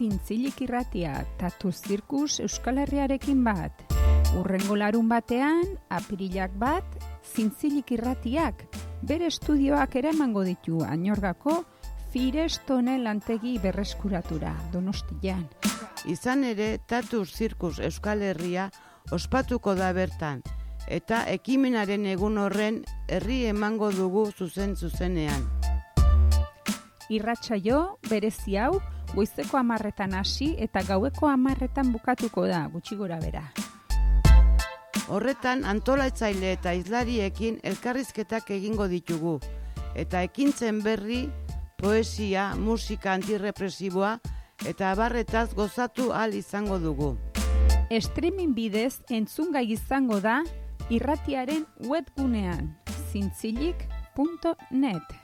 Zintzilik irratia, tatu zirkus Euskal Herriarekin bat. Urrengo larun batean, apirilak bat, zintzilik irratiak, bere estudioak ere emango ditu anorgako Firestone lantegi berreskuratura, donostian. Izan ere, tatu zirkus Euskal Herria ospatuko da bertan, eta ekimenaren egun horren herri emango dugu zuzen zuzenean. Irratsaio berezi hau goizeko amarretan hasi eta gaueko amarretan bukatuko da gutxi gora bera. Horretan antolatzaile eta izlariekin elkarrizketak egingo ditugu, eta ekintzen berri, poesia, musika antirrepresiboa eta abarretaz gozatu ahal izango dugu. Streaming bidez entzungai izango da irratiaren webgunean zintzilik.net.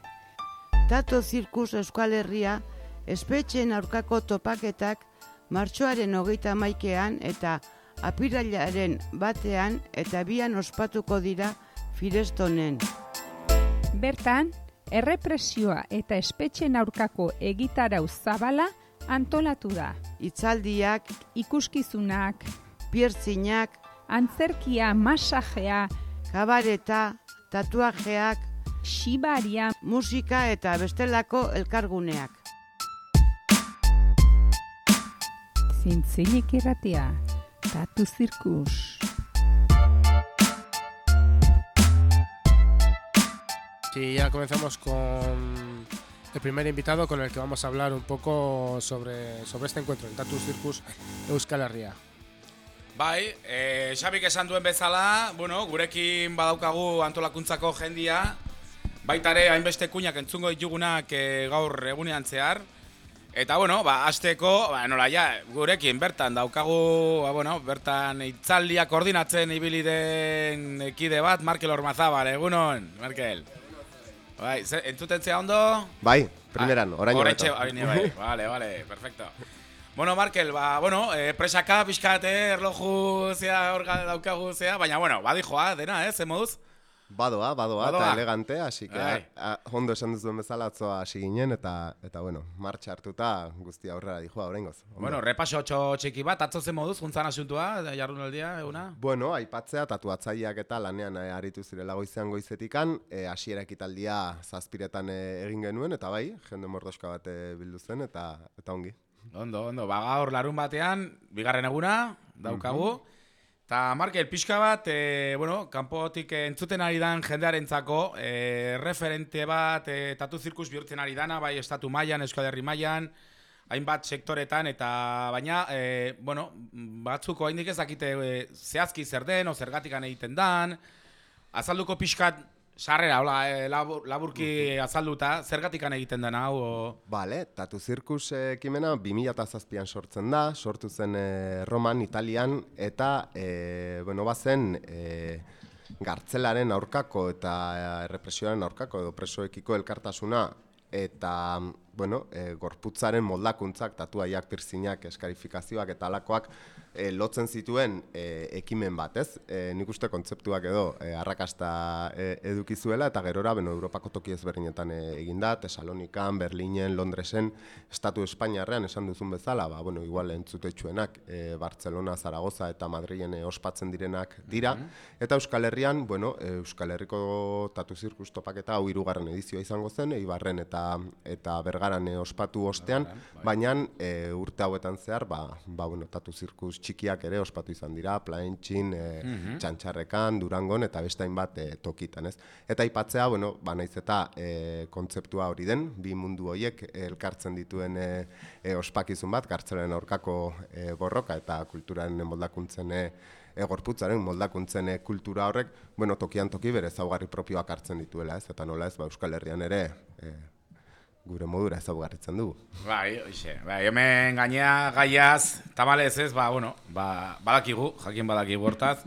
Tato Zirkus Euskal Herria espetxen aurkako topaketak martxoaren hogeita maikean eta apirailaren batean eta bian ospatuko dira Firestonen. Bertan, errepresioa eta espetxen aurkako egitarau zabala antolatu da. Itzaldiak, Ikuskizunak, pierzinak, antzerkia, masajea, kabareta, tatuajeak, xibaria, musika eta bestelako elkarguneak. Zintzilik irratia, tatu zirkus. Sí, ya comenzamos con el primer invitado con el que vamos a hablar un poco sobre, sobre este encuentro, el Tatu Circus Euskal Herria. Bai, e, Xabik esan duen bezala, bueno, gurekin badaukagu antolakuntzako jendia, baita ere hainbeste kuinak entzungo ditugunak e, gaur egunean zehar. Eta bueno, ba, azteko, ba, nola ja, gurekin bertan daukagu, ba, bueno, bertan itzaldia koordinatzen ibili den ekide bat, Markel Ormazabal, egunon, Markel. Bai, ze, entzuten zea ondo? Bai, primeran, orain Horretxe, bai, bai, vale, vale, perfecto. Bueno, Markel, ba, bueno, eh, presaka pixkate, erloju zea, hor daukagu zea, baina, bueno, badijoa, dena, eh, ze moduz? Badoa, badoa, Badoa. eta elegante, así que a, a, ondo esan duzuen bezala atzoa hasi ginen, eta, eta bueno, martxa hartuta guztia aurrera dijoa oraingoz. Ondo. Bueno, repaso txiki bat, atzo ze moduz, juntzan asuntua, jardunaldia, eguna? Bueno, aipatzea tatuatzaileak eta lanean eh, aritu zirela goizean goizetikan, e, hasiera ekitaldia zazpiretan eh, egin genuen, eta bai, jende mordoska bat eh, bildu zen, eta, eta ongi. Ondo, ondo, ba, gaur larun batean, bigarren eguna, daukagu. Eta, Markel, pixka bat, e, bueno, kanpotik entzuten ari dan jendearentzako, e, referente bat, e, tatu zirkus bihurtzen ari dana, bai, estatu mailan, Euskal Herri mailan, hainbat sektoretan, eta baina, e, bueno, batzuko haindik ez dakite e, zehazki zer den, o zergatikan egiten dan, azalduko pixkat, sarrera, hola, e, labur, laburki azalduta, zergatikan egiten den hau, o... Bale, Tatu Zirkus ekimena 2007an sortzen da, sortu zen eh, Roman, Italian, eta, eh, bueno, bazen, eh, gartzelaren aurkako eta eh, represioaren aurkako edo presoekiko elkartasuna eta, bueno, eh, gorputzaren moldakuntzak, tatuaiak, pirzinak, eskarifikazioak eta alakoak eh, lotzen zituen eh, ekimen bat, ez? Eh, nik uste kontzeptuak edo eh, arrakasta eh, eduki zuela eta gerora, beno, Europako toki ezberdinetan eh, egin da, Tesalonikan, Berlinen, Londresen, Estatu Espainiarrean esan duzun bezala, ba, bueno, igual entzutetxuenak eh, Barcelona, Zaragoza eta Madrilen eh, ospatzen direnak dira, eta Euskal Herrian, bueno, Euskal Herriko tatu zirkus topaketa hau hirugarren edizioa izango zen, Eibarren eta eta Bergaran eh, ospatu ostean, baina e, urte hauetan zehar, ba, ba, bueno, tatu zirkus txikiak ere ospatu izan dira, Plaentxin, e, Txantxarrekan, Durangon eta beste hainbat e, tokitan, ez? Eta aipatzea, bueno, ba, naiz eta e, kontzeptua hori den, bi mundu horiek elkartzen dituen e, e, ospakizun bat, gartzelaren aurkako e, borroka eta kulturaren moldakuntzen e, e, gorputzaren moldakuntzen e, kultura horrek, bueno, tokian toki bere ezaugarri propioak hartzen dituela, ez? Eta nola ez, ba, Euskal Herrian ere e, gure modura ezaugarritzen dugu. Bai, hoxe. Bai, hemen gainea gaiaz, tamalez ez, ba, bueno, ba, badakigu, jakin badakigu hortaz.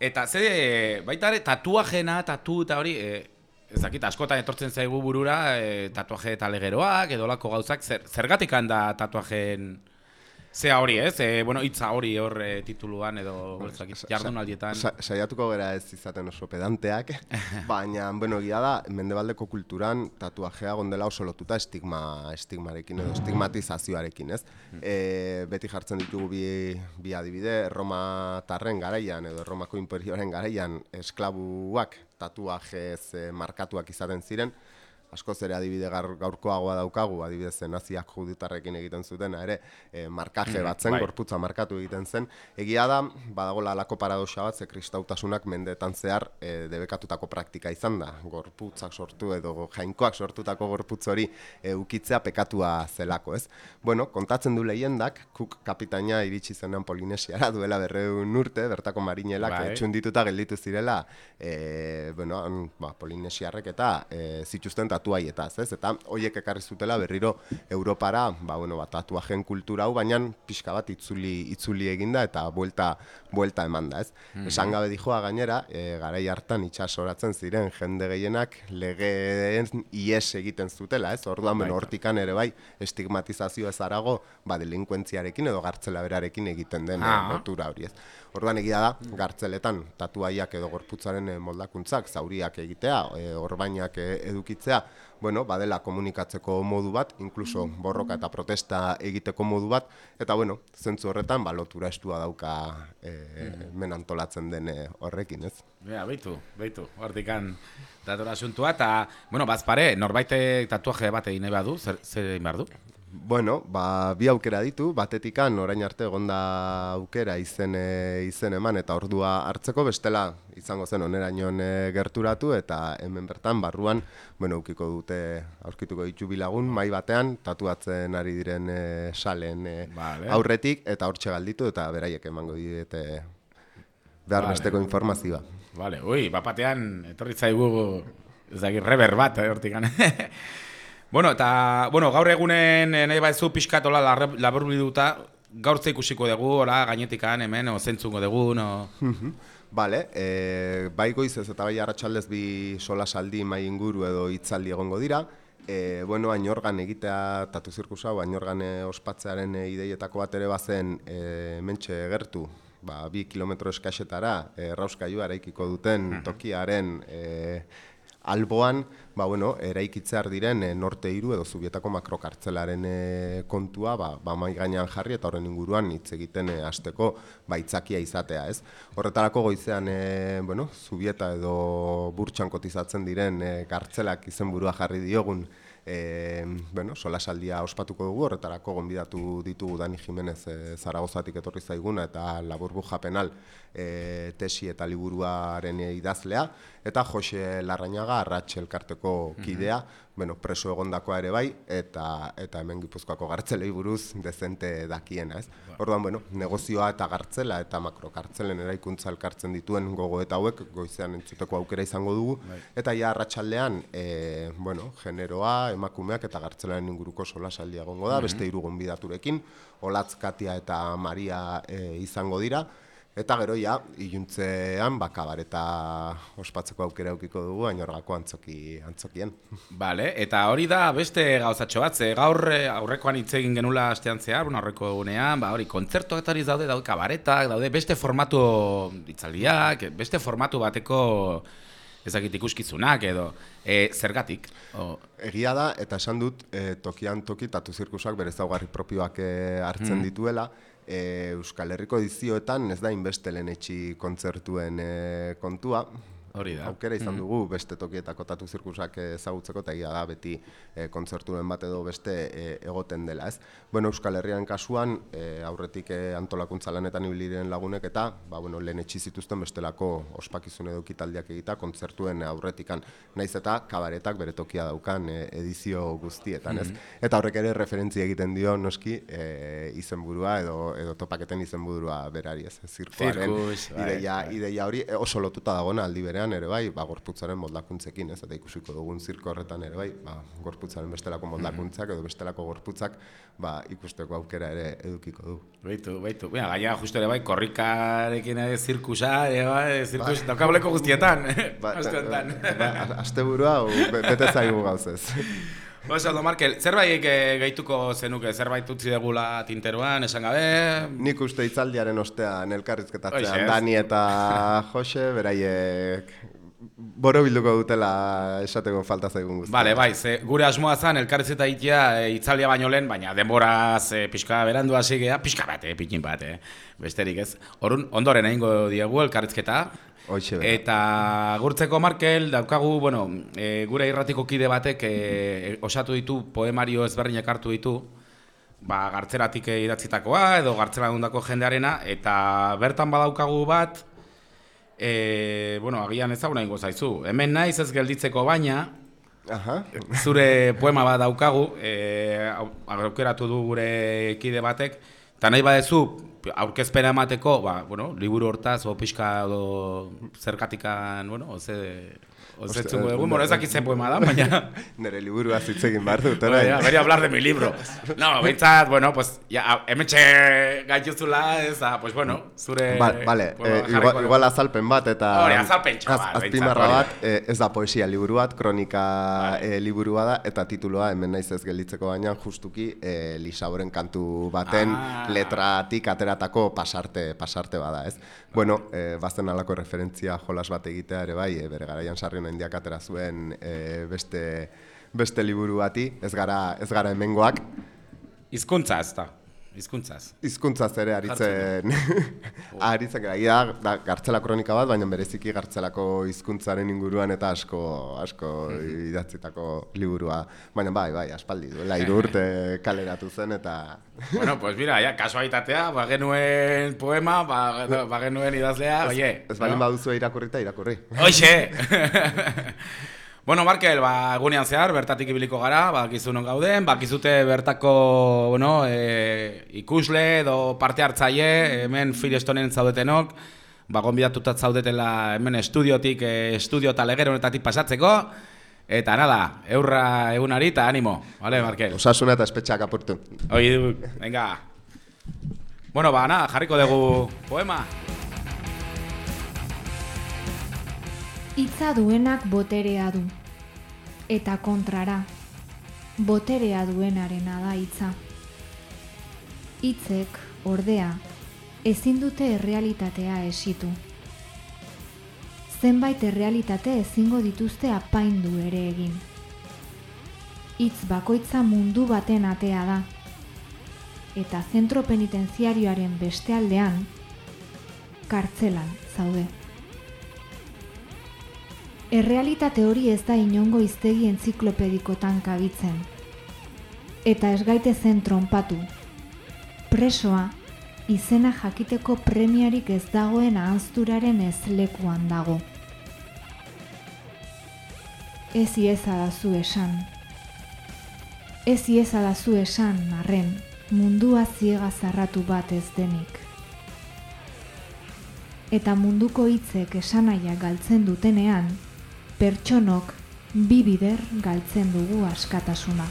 Eta ze, baita ere, tatuajena, tatu eta hori, e, ez dakit, askotan etortzen zaigu burura, e, tatuaje eta legeroak, edo lako gauzak, zer, zergatik da tatuajen Zea hori, ez? E, bueno, itza hori hor e, tituluan edo jardunaldietan. Sa, saiatuko gara ez izaten oso pedanteak, baina, bueno, gila da, mendebaldeko kulturan tatuajea gondela oso lotuta estigma, estigmarekin edo estigmatizazioarekin, ez? E, beti jartzen ditugu bi, bi adibide, Roma tarren garaian edo Romako imperioaren garaian esklabuak tatuajez e, markatuak izaten ziren, asko zere adibide gaurkoagoa daukagu, adibidez naziak juditarrekin egiten zutena ere, e, markaje mm, bat zen, bai. gorputza markatu egiten zen. Egia da, badagola alako paradoxa bat, ze kristautasunak mendetan zehar e, debekatutako praktika izan da. Gorputzak sortu edo jainkoak sortutako gorputz hori e, ukitzea pekatua zelako, ez? Bueno, kontatzen du lehiendak, kuk kapitaina iritsi zenean Polinesiara duela berreun urte, bertako marinelak bai. txundituta gelditu zirela, e, bueno, ba, Polinesiarrek eta e, zituzten tatuaietaz, ez? Eta hoiek ekarri zutela berriro Europara, ba bueno, ba tatuajen kultura hau, baina pixka bat itzuli itzuli eginda eta buelta buelta emanda, ez? Mm -hmm. Esan gabe dijoa gainera, e, garai hartan itsasoratzen ziren jende gehienak legeen ies egiten zutela, ez? Orduan ben hortikan ere bai estigmatizazio ez arago, ba delinkuentziarekin edo gartzela berarekin egiten den ah. lotura hori, ez? Orduan egia da, gartzeletan tatuaiak edo gorputzaren eh, moldakuntzak, zauriak egitea, e, orbainak edukitzea, bueno, badela komunikatzeko modu bat, inkluso borroka eta protesta egiteko modu bat, eta bueno, zentzu horretan, ba, lotura estua dauka e, men antolatzen den horrekin, ez? Ja, beitu, beitu, hortikan datora asuntua, eta, bueno, bazpare, norbaite tatuaje bat egin badu, zer, zer egin behar du? Bueno, ba, bi aukera ditu, batetikan orain arte egonda aukera izen, e, izen eman eta ordua hartzeko bestela izango zen onerainoan e, gerturatu eta hemen bertan barruan, bueno, ukiko dute aurkituko ditu bilagun, mai batean tatuatzen ari diren e, salen e, aurretik eta hortxe galditu eta beraiek emango diete behar vale. besteko informazioa. Vale, ui, bapatean etorri zaigu ez dakit rever bat, eh, hortikan. Bueno, eta, bueno, gaur egunen eh, nahi baizu pixkatola labur biduta, gaur ikusiko dugu, ora, gainetikan, hemen, o zentzungo dugu, no? Bale, e, bai goizez eta bai arratsaldez bi sola saldi mai inguru edo hitzaldi egongo dira. E, bueno, ainorgan egitea tatu zirkusa, ainorgan ospatzearen ideietako bat ere bazen e, mentxe gertu, ba, bi kilometro eskaxetara, e, rauskaiua eraikiko duten tokiaren e, alboan, ba, bueno, eraikitzear diren e, norte hiru edo zubietako makrokartzelaren e, kontua ba, ba mai gainean jarri eta horren inguruan hitz egiten e, hasteko baitzakia izatea, ez? Horretarako goizean e, bueno, zubieta edo burtsan kotizatzen diren e, kartzelak izenburua jarri diogun e, bueno, solasaldia ospatuko dugu, horretarako gonbidatu ditugu Dani Jimenez e, Zaragozatik etorri zaiguna eta laburbu japenal e, tesi eta liburuaren idazlea, eta Jose Larrañaga arratxe elkarteko kidea, bueno, preso egondakoa ere bai, eta eta hemen gipuzkoako gartzelei buruz dezente dakiena, ez? Ba. Orduan, bueno, negozioa eta gartzela eta makrokartzelen eraikuntza elkartzen dituen gogo eta hauek goizean entzuteko aukera izango dugu, bai. eta ja arratsaldean e, bueno, generoa, emakumeak eta gartzelaren inguruko solasaldia egongo da, beste hiru gonbidaturekin, Olatz Katia eta Maria e, izango dira, Eta gero ja, iluntzean bakabar eta ospatzeko aukera aukiko dugu, ainorgako antzoki, antzokien. Vale, eta hori da beste gauzatxo bat, ze gaur eh, aurrekoan hitz egin genula astean zehar, aurreko egunean, ba hori, kontzertu eta hori daude, daude kabaretak, daude beste formatu itzaldiak, beste formatu bateko ezakit ikuskizunak edo e, zergatik. O... Egia da, eta esan dut, e, tokian toki tatu zirkusak bere zaugarri propioak e, hartzen mm. dituela, e, Euskal Herriko edizioetan ez da inbeste etxi kontzertuen e, kontua, Hori da. Aukera izan mm-hmm. dugu beste tokietako tatu zirkusak ezagutzeko eta da beti e, kontzerturen bat edo beste e, egoten dela, ez? Bueno, Euskal Herrian kasuan e, aurretik e, antolakuntza lanetan ibiliren lagunek eta, ba, bueno, lehen etxi zituzten bestelako ospakizun edo kitaldiak egita kontzertuen aurretikan. Naiz eta kabaretak bere tokia daukan e, edizio guztietan, ez? Mm-hmm. Eta horrek ere referentzia egiten dio noski e, izenburua edo edo topaketen izenburua berari, ez? Zirkoaren bai, ideia, bai. ideia hori oso lotuta dagoena aldi bere ere bai, ba, gorputzaren moldakuntzekin, ez eta ikusiko dugun zirko horretan ere bai, ba, gorputzaren bestelako mhm. moldakuntzak edo bestelako gorputzak ba, ikusteko aukera ere edukiko du. Baitu, baitu. Baina, gaia justu ere bai, korrikarekin ere zirkusa, ere bai, zirkus, ba, guztietan, ba, ba, ba, ba, azte burua, bete zaigu gauzez. Oso, do Markel, zerbait eh, gehituko zenuke, zerbait utzi degula tinteruan, esan gabe? Nik uste itzaldiaren ostean ez? Dani eta Jose, beraiek boro bilduko dutela esateko falta zaigun guztia. Bale, bai, ze gure asmoa zan elkarrizketa itea e, itzaldia baino lehen, baina denboraz e, pixka berandu hasi gea, pixka bat, e, pikin bat, e, besterik ez. Orrun ondoren egingo diegu elkarrizketa. Bera. Eta gurtzeko Markel daukagu, bueno, e, gure irratiko kide batek e, osatu ditu poemario ezberdinak hartu ditu, ba, gartzeratik idatzitakoa edo dundako jendearena, eta bertan badaukagu bat, e, bueno, agian ezaguna ingo zaizu. Hemen naiz ez gelditzeko baina, Aha. zure poema bat daukagu, e, au- aukeratu du gure kide batek, eta nahi badezu aurkezpena emateko, ba, bueno, liburu hortaz, o pixka, o zerkatikan, bueno, oze, oze Oste- txungo dugu, bueno, ez dakit ze poema da, baina... Nere liburua hitz egin behar dut, Bueno, orain. ya, quería hablar de mi libro. No, behintzat, bueno, pues, ya, hemetxe gaituzula, ez da, pues, bueno, zure... Ba- Bale, poema eh, igual, igual azalpen bat eta Hori, azalpentxo bat, az- azpimarra bat, eh, ez da poesia liburu bat, kronika Vale. eh, liburua da eta tituloa hemen naiz ez gelditzeko baina justuki eh, Lisaboren kantu baten Ah. letratik ateratako pasarte pasarte bada, ez? Bueno, eh, bazen alako referentzia jolas bat egitea ere bai, eh, bere garaian sarri indiak atera zuen eh, beste beste liburu bati, ez gara ez gara hemengoak, Hizkuntza, ez da, hizkuntzaz. hizkuntzaz ere aritzen aritzen gara. Ia, da, gartzela kronika bat, baina bereziki gartzelako hizkuntzaren inguruan eta asko asko idatzitako liburua. Baina bai, bai, aspaldi duela hiru urte kaleratu zen eta Bueno, pues mira, ya, kasualitatea, ba genuen poema, ba, ba genuen idazlea, oie. ez baldin no? baduzu irakurrita irakurri. Hoxe! bueno, Markel, ba, egunean zehar, bertatik ibiliko gara, ba, non gauden, bakizute bertako, bueno, e, ikusle edo parte hartzaile, hemen Firestonen zaudetenok, ba, gonbidatutat zaudetela hemen estudiotik, e, estudio eta legero honetatik pasatzeko, eta nada, eurra egunari eta animo, vale, Markel? Osasuna eta espetxeak apurtu. Oye, du, venga. Bueno, ba, nada, jarriko dugu poema. Hitza duenak boterea du. Eta kontrara, boterea duenarena da hitza. Hitzek, ordea, ezin dute errealitatea esitu. Zenbait errealitate ezingo dituzte apaindu ere egin. Hitz bakoitza mundu baten atea da. Eta zentro penitenziarioaren beste aldean, kartzelan zaude. Errealitate hori ez da inongo iztegi entziklopedikotan kabitzen. Eta ez gaitezen tronpatu. Presoa, izena jakiteko premiarik ez dagoen ahanzturaren ez lekuan dago. Ez iezadazu esan. Ez iezadazu esan, arren, mundua ziega zarratu bat ez denik. Eta munduko hitzek esanaia galtzen dutenean, pertsonok bi bider galtzen dugu askatasuna.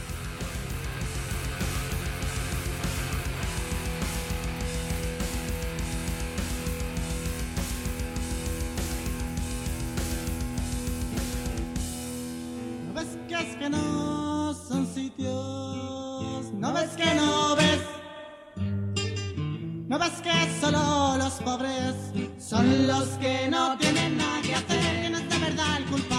¿No ves que es que no son sitios? ¿No ves que no ves? ¿No ves que solo los pobres son los que no tienen nada que hacer? ¿Quién es de verdad el culpable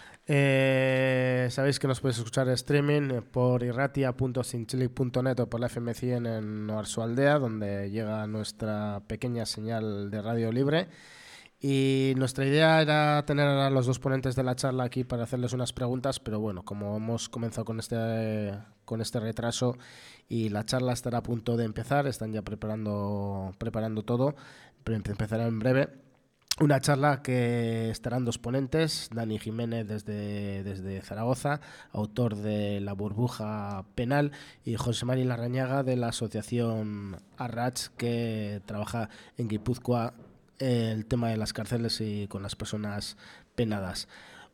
Eh, Sabéis que nos podéis escuchar streaming por irratia.sinchilic.net o por la FM100 en Oarsu Aldea, donde llega nuestra pequeña señal de radio libre. Y nuestra idea era tener a los dos ponentes de la charla aquí para hacerles unas preguntas, pero bueno, como hemos comenzado con este, con este retraso y la charla estará a punto de empezar, están ya preparando, preparando todo, pero empezará en breve. Una charla que estarán dos ponentes, Dani Jiménez desde, desde Zaragoza, autor de La burbuja penal, y José María Larrañaga de la asociación Arrach, que trabaja en Guipúzcoa el tema de las cárceles y con las personas penadas.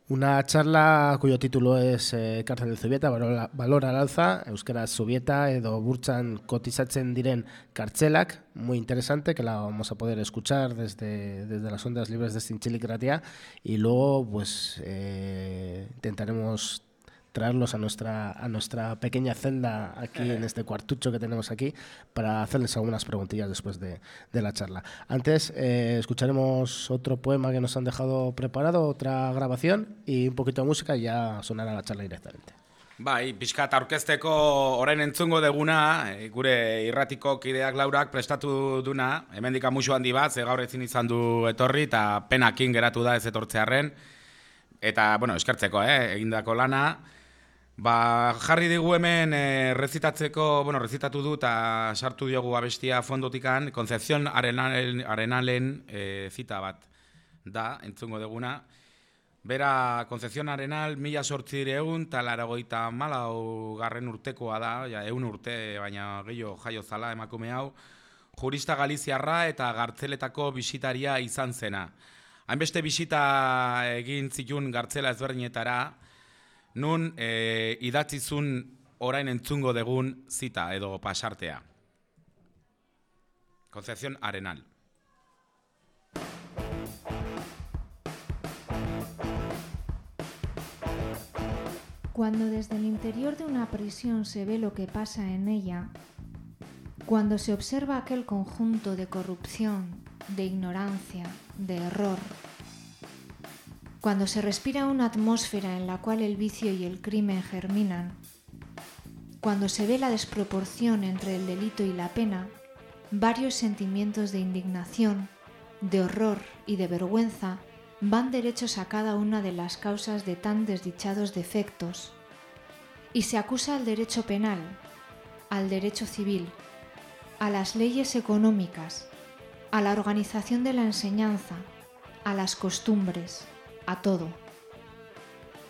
Una charla cuyo título es eh, Cárcel de Zubieta, valor, valor al alza, Euskera Zubieta, edo burtsan kotizatzen diren kartzelak, muy interesante, que la vamos a poder escuchar desde, desde las ondas libres de Sinchilik Gratia, y luego pues eh, intentaremos traerlos a nuestra, a nuestra pequeña celda aquí en este cuartucho que tenemos aquí para hacerles algunas preguntillas después de, de la charla. Antes eh, escucharemos otro poema que nos han dejado preparado, otra grabación y un poquito de música y ya sonará la charla directamente. Bai, pixkat aurkezteko orain entzungo deguna, e, gure irratiko kideak laurak prestatu duna, hemendik amusu handi bat, ze gaur ezin izan du etorri, eta penakin geratu da ez etortzearen, eta, bueno, eskertzeko, eh, egindako lana, Ba, jarri digu hemen e, rezitatzeko, bueno, rezitatu du eta sartu diogu abestia fondotikan, Concepción Arenalen, Arenalen e, zita bat da, entzungo deguna. Bera, Concepción Arenal, mila sortzireun, eta laragoita malau garren urtekoa da, ja, eun urte, baina gehiago jaio zala emakume hau, jurista galiziarra eta gartzeletako bisitaria izan zena. Hainbeste bisita egin zitun gartzela ezberdinetara, nun e, idatzizun orain entzungo degun zita edo pasartea. Concepción Arenal. Cuando desde el interior de una prisión se ve lo que pasa en ella, cuando se observa aquel conjunto de corrupción, de ignorancia, de error, cuando se respira una atmósfera en la cual el vicio y el crimen germinan, cuando se ve la desproporción entre el delito y la pena, varios sentimientos de indignación, de horror y de vergüenza van derechos a cada una de las causas de tan desdichados defectos, y se acusa al derecho penal, al derecho civil, a las leyes económicas, a la organización de la enseñanza, a las costumbres, a todo.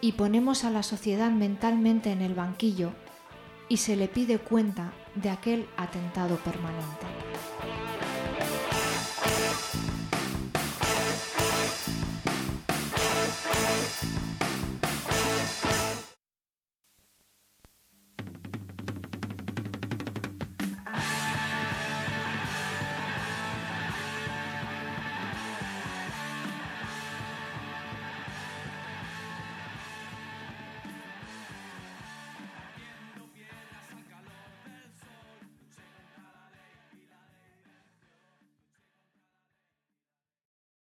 Y ponemos a la sociedad mentalmente en el banquillo y se le pide cuenta de aquel atentado permanente.